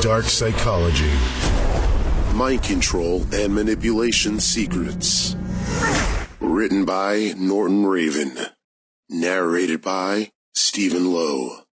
dark psychology, mind control, and manipulation secrets. Written by Norton Raven. Narrated by Stephen Lowe.